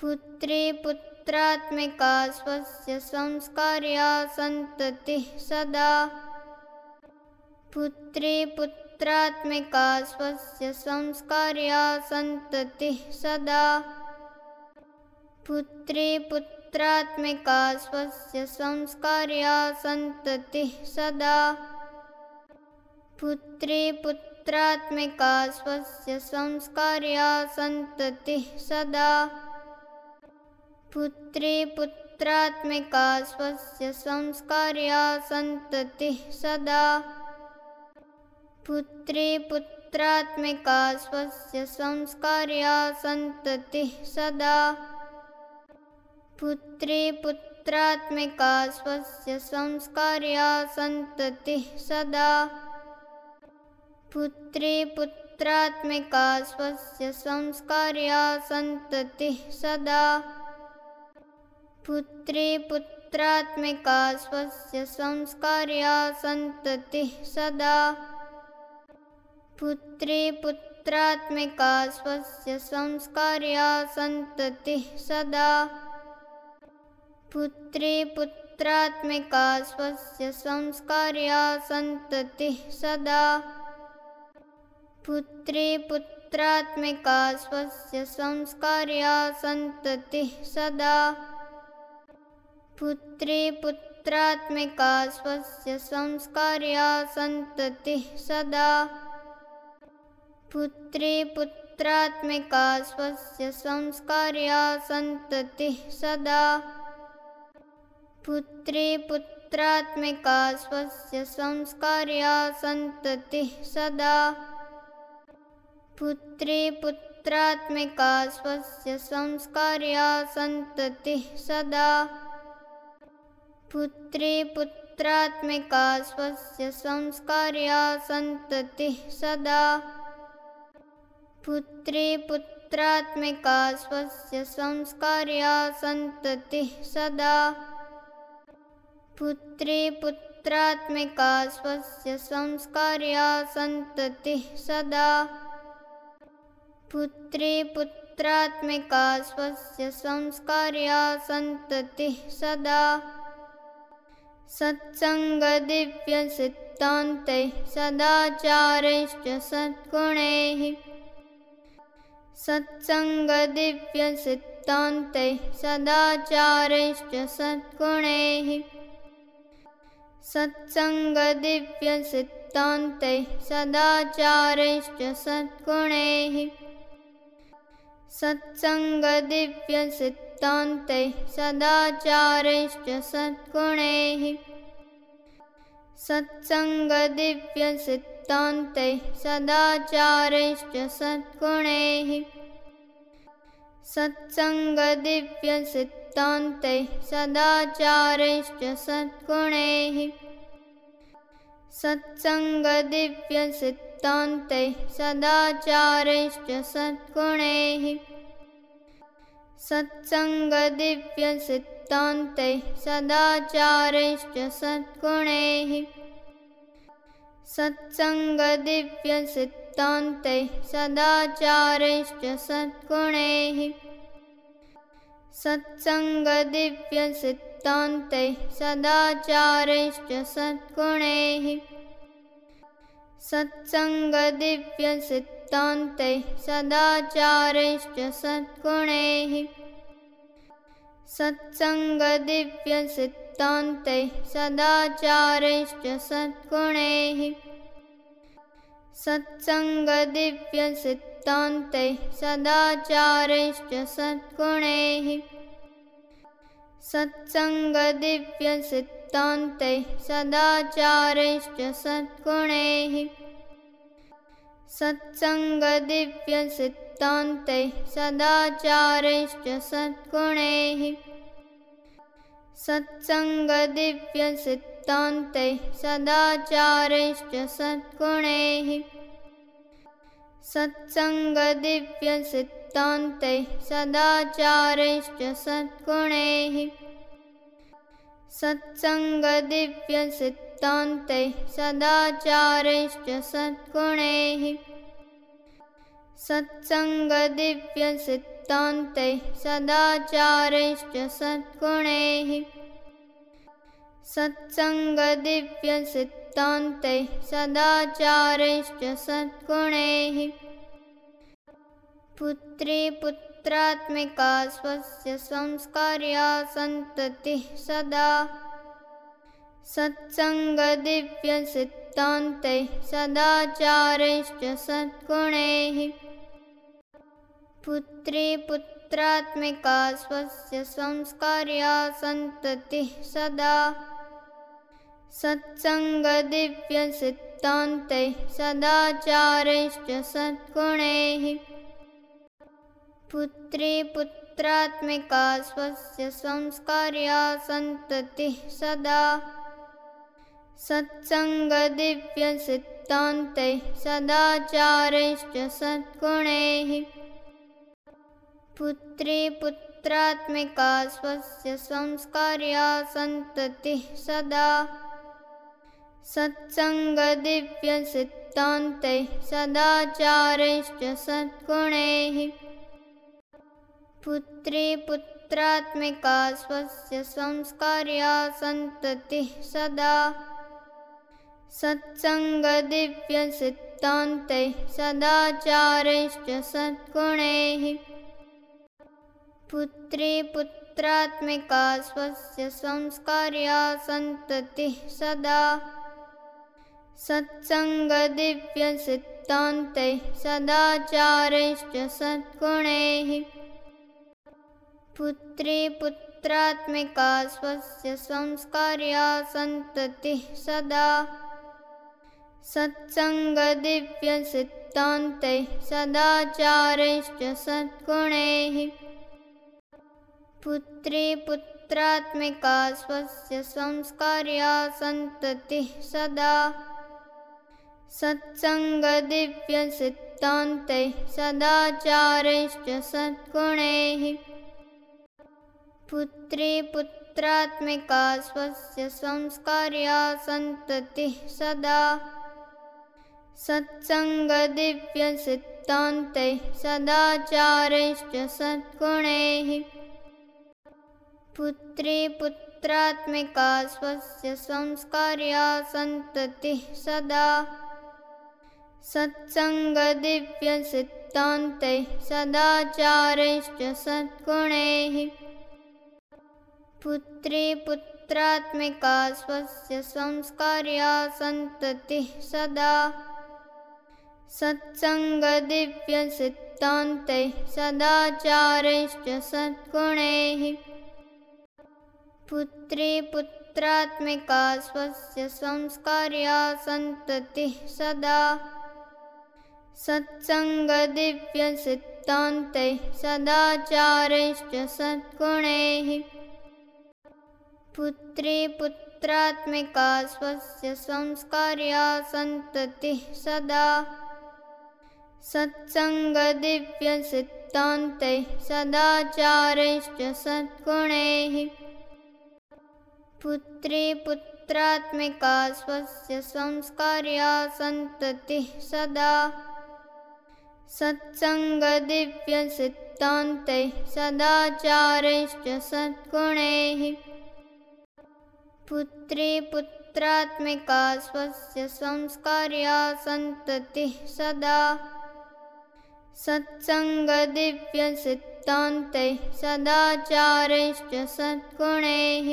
पुत्री पुत्रात्मिका स्वस्य संस्कार्या सन्ततिः सदा। पुत्री पुत्रात्मिका स्वस्य संस्कार्या सन्ततिः सदा। पुत्री पुत्रात्मिका स्वस्य संस्कार्या सन्ततिः सदा। पुत्री पुत्रात्मिका स्वस्य संस्कार्या सन्ततिः सदा। पुत्री पुत्रात्मिका स्वस्य संस्कार्या सन्ततिः सदा। पुत्री पुत्रात्मिका स्वस्य संस्कार्या सन्ततिः सदा। पुत्री पुत्रात्मिका स्वस्य संस्कार्या सन्ततिः सदा। पुत्री पुत्रात्मिका स्वस्य संस्कार्या सन्ततिः सदा। पुत्री पुत्रात्मिका स्वस्य संस्कार्या सन्ततिः सदा। पुत्री पुत्रात्मिका स्वस्य संस्कार्या सन्ततिः सदा। पुत्री पुत्रात्मिका स्वस्य संस्कार्या सन्ततिः सदा। पुत्री पुत्रात्मिका स्वस्य संस्कार्या सन्ततिः सदा। पुत्री पुत्रात्मिका स्वस्य संस्कार्या सन्ततिः सदा। पुत्री पुत्रात्मिका स्वस्य संस्कार्या सन्ततिः सदा। पुत्री पुत्रात्मिका स्वस्य संस्कार्या सन्ततिः सदा। पुत्री पुत्रात्मिका स्वस्य संस्कार्या सन्ततिः सदा। पुत्री पुत्रात्मिका स्वस्य संस्कार्या सन्ततिः सदा। पुत्री पुत्रात्मिका स्वस्य संस्कार्या सन्ततिः सदा। पुत्री पुत्रात्मिका स्वस्य संस्कार्या सन्ततिः सदा। पुत्री पुत्रात्मिका स्वस्य संस्कार्या सन्ततिः सदा। सत्सङ्गदिव्यसिद्धान्तैः सदाचारैश्च सद्गुणैः सत्सङ्गदिव्यसिद्धान्तैः सदाचारैश्च सद्गुणैः सत्सङ्गदिव्यसिद्धान्तैः सदाचारैश्च सद्गुणैः सत्सङ्गदिव्यसिद्धान्तैः सत्सङ्गदिव्यसिद्धान्तैः सदाचारैश्च सद्गुणैः। सत्सङ्गदिव्यसिद्धान्तैः सदाचारैश्च सद्गुणैः। सत्सङ्गदिव्यसिद्धान्तैः सदाचारैश्च सद्गुणैः। सत्सङ्गदिव्यसिद्धान्तैः सदाचारैश्च सद्गुणैः सत्सङ्गदिव्यसिद्धान्तैः सदाचारैश्च सद्गुणैः सत्सङ्गदिव्यसिद्धान्तैः सदाचारैश्च सद्गुणैः सत्सङ्गदिव्यसिद्धान्तैः सदाचारैश्च सद्गुणैः सत्सङ्गदिव्यसिद्धान्तैः सत्सङ्गदिव्यसिद्धान्तैः सदाचारैश्च सद्गुणैः। सत्सङ्गदिव्यसिद्धान्तैः सदाचारैश्च सद्गुणैः। सत्सङ्गदिव्यसिद्धान्तैः सदाचारैश्च सद्गुणैः। सत्सङ्गदिव्यसिद्धान्तैः सदाचारैश्च सद्गुणैः सत्सङ्गदिव्यसिद्धान्तैः सदाचारैश्च सद्गुणैः सत्सङ्गदिव्यसिद्धान्तैः सदाचारैश्च सद्गुणैः सत्सङ्गदिव्यसिद्धान्तैः सिद्धान्तैः सदाचारैश्च सद्गुणैः सत्सङ्गदिव्यसिद्धान्तैः सत्सङ्गदिव्यसिद्धान्तैः सदाचारैश्च सद्गुणैः। सत्सङ्गदिव्यसिद्धान्तैः सदाचारैश्च सद्गुणैः। सत्सङ्गदिव्यसिद्धान्तैः सदाचारैश्च सद्गुणैः। पुत्री पुत्रात्मिका स्वस्य संस्कार्या सन्ततिः सदा सत्सङ्गदिव्यसिद्धान्तैः सदाचारैश्च सद्गुणैः। पुत्री पुत्रात्मिका स्वस्य संस्कार्या सन्ततिः सदा। सत्सङ्गदिव्यसिद्धान्तैः सद्गुणैः। पुत्री पुत्रात्मिका स्वस्य संस्कार्या सन्ततिः सदा सत्सङ्गदिव्यसिद्धान्तैः सदाचारैश्च सद्गुणैः। पुत्री पुत्रात्मिका स्वस्य संस्कार्या सन्ततिः सदा। सत्सङ्गदिव्यसिद्धान्तैः सदाचारैश्च सद्गुणैः। पुत्री पुत्रात्मिका स्वस्य संस्कार्या सन्ततिः सदा सत्सङ्गदिव्यसिद्धान्तैः सदाचारैश्च सद्गुणैः। पुत्री पुत्रात्मिका स्वस्य संस्कार्या सन्ततिः सदा। सत्सङ्गदिव्यसिद्धान्तैः सदाचारैश्च सद्गुणैः। पुत्री पुत्रात्मिका स्वस्य संस्कार्या सन्ततिः सदा सत्सङ्गदिव्यसिद्धान्तैः सदाचारैश्च सद्गुणैः। पुत्री पुत्रात्मिका स्वस्य संस्कार्या सन्ततिः सदा। सत्सङ्गदिव्यसिद्धान्तैः सद्गुणैः। पुत्री पुत्रात्मिका स्वस्य संस्कार्या सन्ततिः सदा सत्सङ्गदिव्यसिद्धान्तैः सदाचारैश्च सद्गुणैः। पुत्री पुत्रात्मिका स्वस्य संस्कार्या सन्ततिः सदा। सत्सङ्गदिव्यसिद्धान्तैः सद्गुणैः। पुत्री पुत्रात्मिका स्वस्य संस्कार्या सन्ततिः सदा सत्सङ्गदिव्यसिद्धान्तैः सदाचारैश्च सद्गुणैः। पुत्री पुत्रात्मिका स्वस्य संस्कार्या सन्ततिः सदा। सत्सङ्गदिव्यसिद्धान्तैः सदाचारैश्च सद्गुणैः। पुत्री पुत्रात्मिका स्वस्य संस्कार्या सन्ततिः सदा सत्सङ्गदिव्यसिद्धान्तैः सदाचारैश्च सद्गुणैः। पुत्री पुत्रात्मिका स्वस्य संस्कार्या सन्ततिः सदा। सत्सङ्गदिव्यसिद्धान्तैः सदाचारैश्च सद्गुणैः। पुत्री पुत्रात्मिका स्वस्य संस्कार्या सन्ततिः सदा सत्सङ्गदिव्यसिद्धान्तैः सदाचारैश्च सद्गुणैः